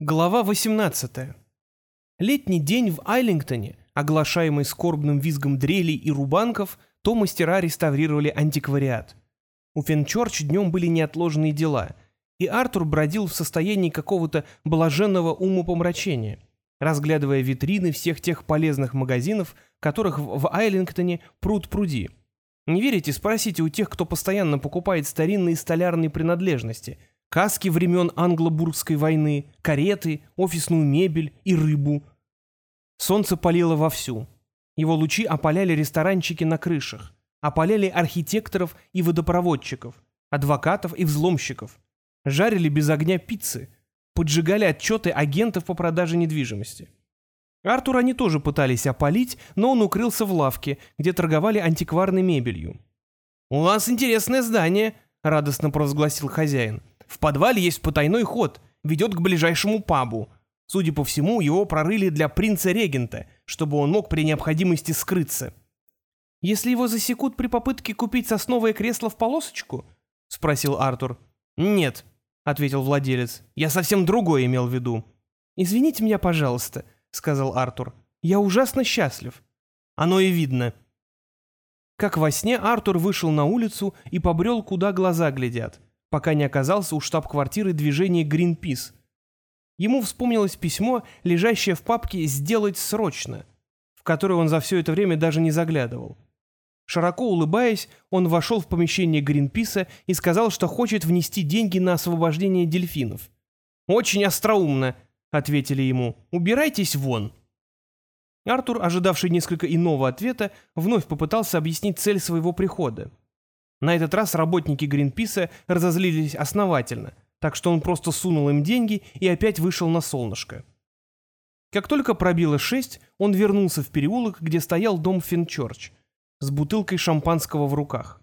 Глава 18. Летний день в Айлингтоне, оглашаемый скорбным визгом дрелей и рубанков, то мастера реставрировали антиквариат. У Фенчорч днем были неотложные дела, и Артур бродил в состоянии какого-то блаженного умопомрачения, разглядывая витрины всех тех полезных магазинов, которых в Айлингтоне пруд пруди. Не верите, спросите у тех, кто постоянно покупает старинные столярные принадлежности – Каски времен Англо-Бургской войны, кареты, офисную мебель и рыбу. Солнце палило вовсю. Его лучи опаляли ресторанчики на крышах, опаляли архитекторов и водопроводчиков, адвокатов и взломщиков, жарили без огня пиццы, поджигали отчеты агентов по продаже недвижимости. Артура они тоже пытались опалить, но он укрылся в лавке, где торговали антикварной мебелью. «У вас интересное здание», — радостно провозгласил хозяин. В подвале есть потайной ход, ведет к ближайшему пабу. Судя по всему, его прорыли для принца-регента, чтобы он мог при необходимости скрыться. «Если его засекут при попытке купить сосновое кресло в полосочку?» — спросил Артур. «Нет», — ответил владелец. «Я совсем другое имел в виду». «Извините меня, пожалуйста», — сказал Артур. «Я ужасно счастлив». «Оно и видно». Как во сне Артур вышел на улицу и побрел, куда глаза глядят пока не оказался у штаб-квартиры движения Greenpeace. Ему вспомнилось письмо, лежащее в папке «Сделать срочно», в которое он за все это время даже не заглядывал. Широко улыбаясь, он вошел в помещение Гринписа и сказал, что хочет внести деньги на освобождение дельфинов. «Очень остроумно», — ответили ему. «Убирайтесь вон». Артур, ожидавший несколько иного ответа, вновь попытался объяснить цель своего прихода. На этот раз работники Гринписа разозлились основательно, так что он просто сунул им деньги и опять вышел на солнышко. Как только пробило шесть, он вернулся в переулок, где стоял дом Финчорч, с бутылкой шампанского в руках.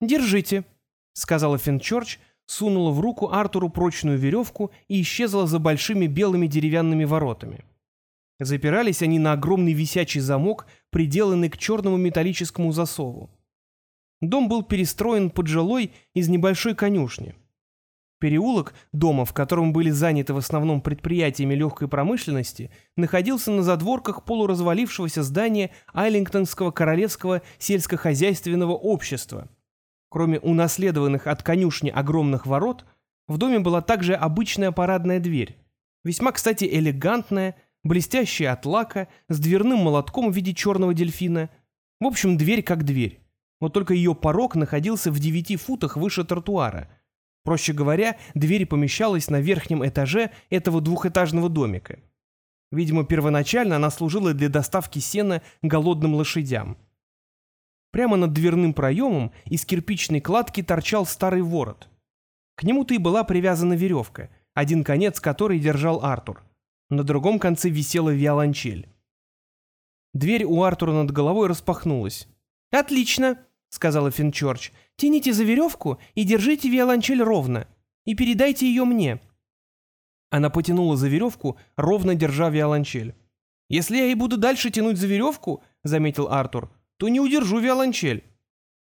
«Держите», — сказала Финчорч, сунула в руку Артуру прочную веревку и исчезла за большими белыми деревянными воротами. Запирались они на огромный висячий замок, приделанный к черному металлическому засову. Дом был перестроен под жилой из небольшой конюшни. Переулок дома, в котором были заняты в основном предприятиями легкой промышленности, находился на задворках полуразвалившегося здания Айлингтонского королевского сельскохозяйственного общества. Кроме унаследованных от конюшни огромных ворот, в доме была также обычная парадная дверь, весьма, кстати, элегантная, блестящая от лака, с дверным молотком в виде черного дельфина. В общем, дверь как дверь вот только ее порог находился в девяти футах выше тротуара. Проще говоря, дверь помещалась на верхнем этаже этого двухэтажного домика. Видимо, первоначально она служила для доставки сена голодным лошадям. Прямо над дверным проемом из кирпичной кладки торчал старый ворот. К нему-то и была привязана веревка, один конец которой держал Артур. На другом конце висела виолончель. Дверь у Артура над головой распахнулась. «Отлично!» сказала Финчорч. «Тяните за веревку и держите виолончель ровно. И передайте ее мне». Она потянула за веревку, ровно держа виолончель. «Если я и буду дальше тянуть за веревку», — заметил Артур, — «то не удержу виолончель».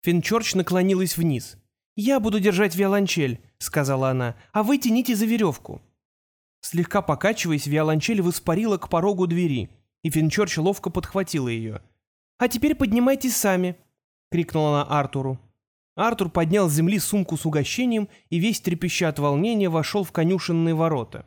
Финчорч наклонилась вниз. «Я буду держать виолончель», — сказала она, — «а вы тяните за веревку». Слегка покачиваясь, виолончель воспарила к порогу двери, и Финчорч ловко подхватила ее. «А теперь поднимайтесь сами», — крикнула она Артуру. Артур поднял с земли сумку с угощением и весь трепеща от волнения вошел в конюшенные ворота.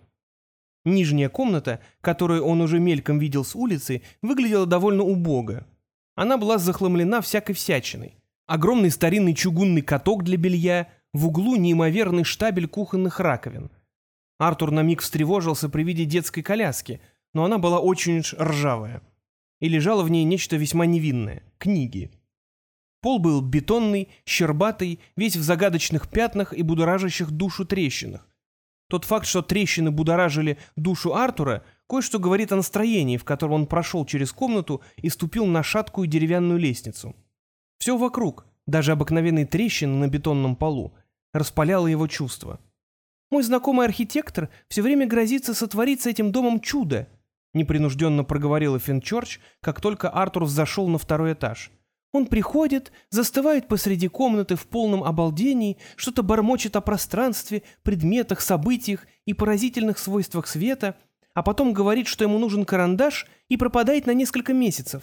Нижняя комната, которую он уже мельком видел с улицы, выглядела довольно убого. Она была захламлена всякой всячиной. Огромный старинный чугунный каток для белья, в углу неимоверный штабель кухонных раковин. Артур на миг встревожился при виде детской коляски, но она была очень ржавая. И лежало в ней нечто весьма невинное — книги. Пол был бетонный, щербатый, весь в загадочных пятнах и будоражащих душу трещинах. Тот факт, что трещины будоражили душу Артура, кое-что говорит о настроении, в котором он прошел через комнату и ступил на шаткую деревянную лестницу. Все вокруг, даже обыкновенные трещины на бетонном полу, распаляло его чувства. «Мой знакомый архитектор все время грозится сотворить с этим домом чудо», непринужденно проговорила Финчорч, как только Артур зашел на второй этаж. Он приходит, застывает посреди комнаты в полном обалдении, что-то бормочет о пространстве, предметах, событиях и поразительных свойствах света, а потом говорит, что ему нужен карандаш и пропадает на несколько месяцев.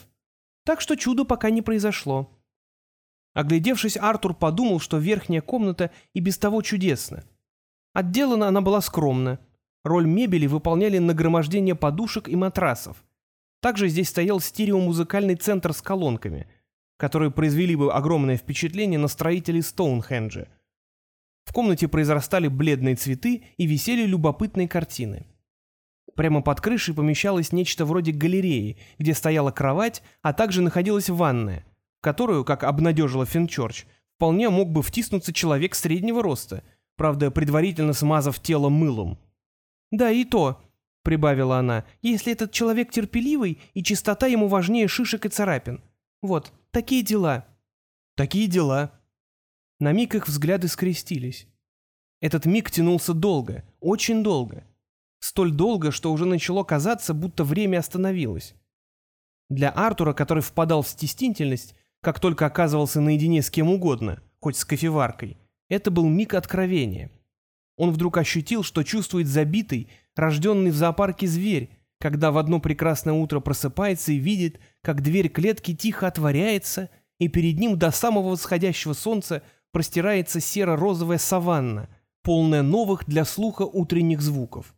Так что чудо пока не произошло. Оглядевшись, Артур подумал, что верхняя комната и без того чудесна. Отделана она была скромно. Роль мебели выполняли нагромождение подушек и матрасов. Также здесь стоял стереомузыкальный центр с колонками, которые произвели бы огромное впечатление на строителей Стоунхенджа. В комнате произрастали бледные цветы и висели любопытные картины. Прямо под крышей помещалось нечто вроде галереи, где стояла кровать, а также находилась ванная, которую, как обнадежила Финчорч, вполне мог бы втиснуться человек среднего роста, правда, предварительно смазав тело мылом. «Да и то», — прибавила она, — «если этот человек терпеливый, и чистота ему важнее шишек и царапин. Вот, такие дела». «Такие дела». На миг их взгляды скрестились. Этот миг тянулся долго, очень долго столь долго, что уже начало казаться, будто время остановилось. Для Артура, который впадал в стеснительность, как только оказывался наедине с кем угодно, хоть с кофеваркой, это был миг откровения. Он вдруг ощутил, что чувствует забитый, рожденный в зоопарке зверь, когда в одно прекрасное утро просыпается и видит, как дверь клетки тихо отворяется, и перед ним до самого восходящего солнца простирается серо-розовая саванна, полная новых для слуха утренних звуков.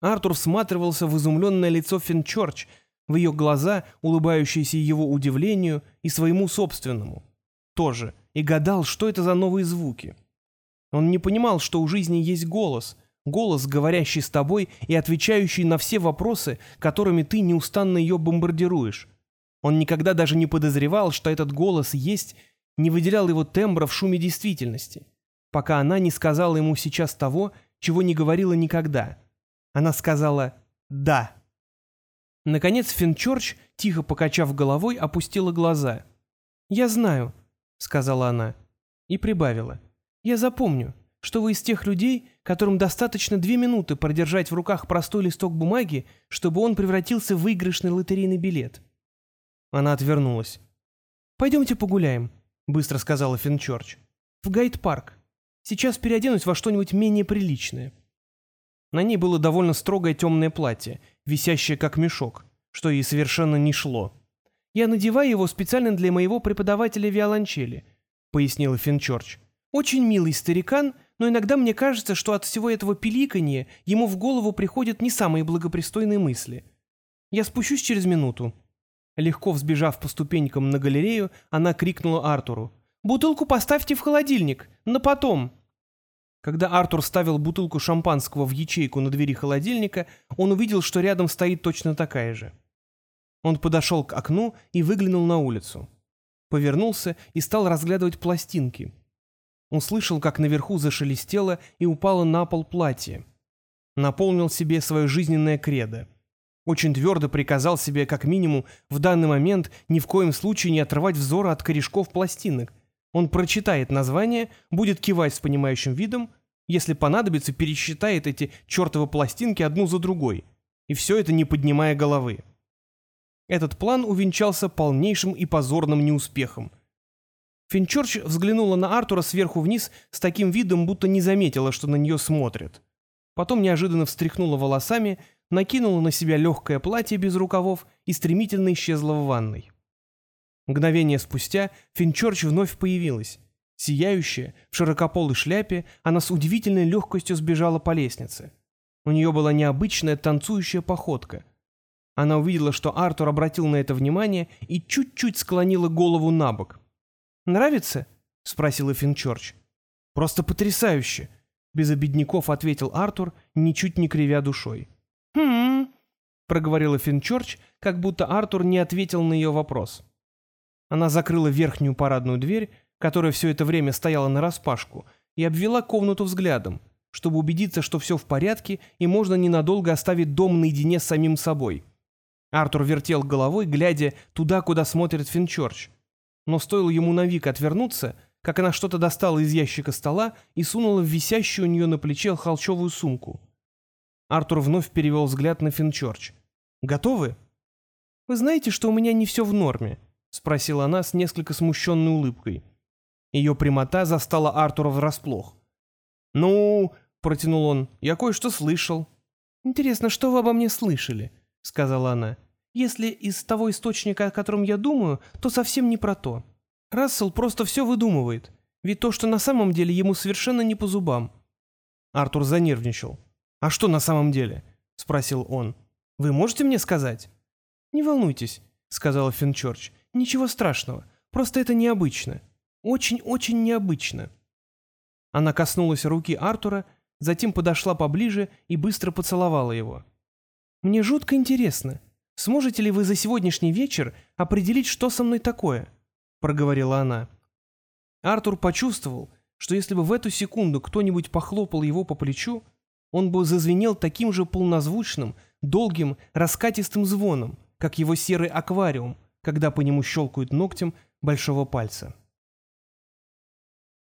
Артур всматривался в изумленное лицо Финчорч, в ее глаза, улыбающиеся его удивлению и своему собственному. Тоже, и гадал, что это за новые звуки. Он не понимал, что у жизни есть голос, голос, говорящий с тобой и отвечающий на все вопросы, которыми ты неустанно ее бомбардируешь. Он никогда даже не подозревал, что этот голос есть, не выделял его тембра в шуме действительности, пока она не сказала ему сейчас того, чего не говорила никогда — она сказала «да». Наконец Финчорч, тихо покачав головой, опустила глаза. «Я знаю», — сказала она, и прибавила. «Я запомню, что вы из тех людей, которым достаточно две минуты продержать в руках простой листок бумаги, чтобы он превратился в выигрышный лотерейный билет». Она отвернулась. «Пойдемте погуляем», — быстро сказала Финчорч. «В Гайд-парк. Сейчас переоденусь во что-нибудь менее приличное». На ней было довольно строгое темное платье, висящее как мешок, что ей совершенно не шло. «Я надеваю его специально для моего преподавателя виолончели», — пояснила Финчорч. «Очень милый старикан, но иногда мне кажется, что от всего этого пиликанья ему в голову приходят не самые благопристойные мысли. Я спущусь через минуту». Легко взбежав по ступенькам на галерею, она крикнула Артуру. «Бутылку поставьте в холодильник, на потом!» Когда Артур ставил бутылку шампанского в ячейку на двери холодильника, он увидел, что рядом стоит точно такая же. Он подошел к окну и выглянул на улицу. Повернулся и стал разглядывать пластинки. Он слышал, как наверху зашелестело и упало на пол платье. Наполнил себе свое жизненное кредо. Очень твердо приказал себе, как минимум, в данный момент ни в коем случае не отрывать взора от корешков пластинок, он прочитает название, будет кивать с понимающим видом, если понадобится, пересчитает эти чертовы пластинки одну за другой, и все это не поднимая головы. Этот план увенчался полнейшим и позорным неуспехом. Финчорч взглянула на Артура сверху вниз с таким видом, будто не заметила, что на нее смотрят. Потом неожиданно встряхнула волосами, накинула на себя легкое платье без рукавов и стремительно исчезла в ванной. Мгновение спустя Финчорч вновь появилась. Сияющая, в широкополой шляпе, она с удивительной легкостью сбежала по лестнице. У нее была необычная танцующая походка. Она увидела, что Артур обратил на это внимание и чуть-чуть склонила голову на бок. «Нравится?» — спросила Финчорч. «Просто потрясающе!» — без обедняков ответил Артур, ничуть не кривя душой. «Хм...» — проговорила Финчорч, как будто Артур не ответил на ее вопрос. Она закрыла верхнюю парадную дверь, которая все это время стояла нараспашку, и обвела комнату взглядом, чтобы убедиться, что все в порядке и можно ненадолго оставить дом наедине с самим собой. Артур вертел головой, глядя туда, куда смотрит Финчорч. Но стоило ему на вик отвернуться, как она что-то достала из ящика стола и сунула в висящую у нее на плече холчевую сумку. Артур вновь перевел взгляд на Финчорч. «Готовы?» «Вы знаете, что у меня не все в норме», — спросила она с несколько смущенной улыбкой. Ее прямота застала Артура врасплох. «Ну...» — протянул он. «Я кое-что слышал». «Интересно, что вы обо мне слышали?» — сказала она. «Если из того источника, о котором я думаю, то совсем не про то. Рассел просто все выдумывает, ведь то, что на самом деле ему совершенно не по зубам». Артур занервничал. «А что на самом деле?» — спросил он. «Вы можете мне сказать?» «Не волнуйтесь», — сказала Финчорч. «Ничего страшного, просто это необычно. Очень-очень необычно». Она коснулась руки Артура, затем подошла поближе и быстро поцеловала его. «Мне жутко интересно, сможете ли вы за сегодняшний вечер определить, что со мной такое?» — проговорила она. Артур почувствовал, что если бы в эту секунду кто-нибудь похлопал его по плечу, он бы зазвенел таким же полнозвучным, долгим, раскатистым звоном, как его серый аквариум, когда по нему щелкают ногтем большого пальца.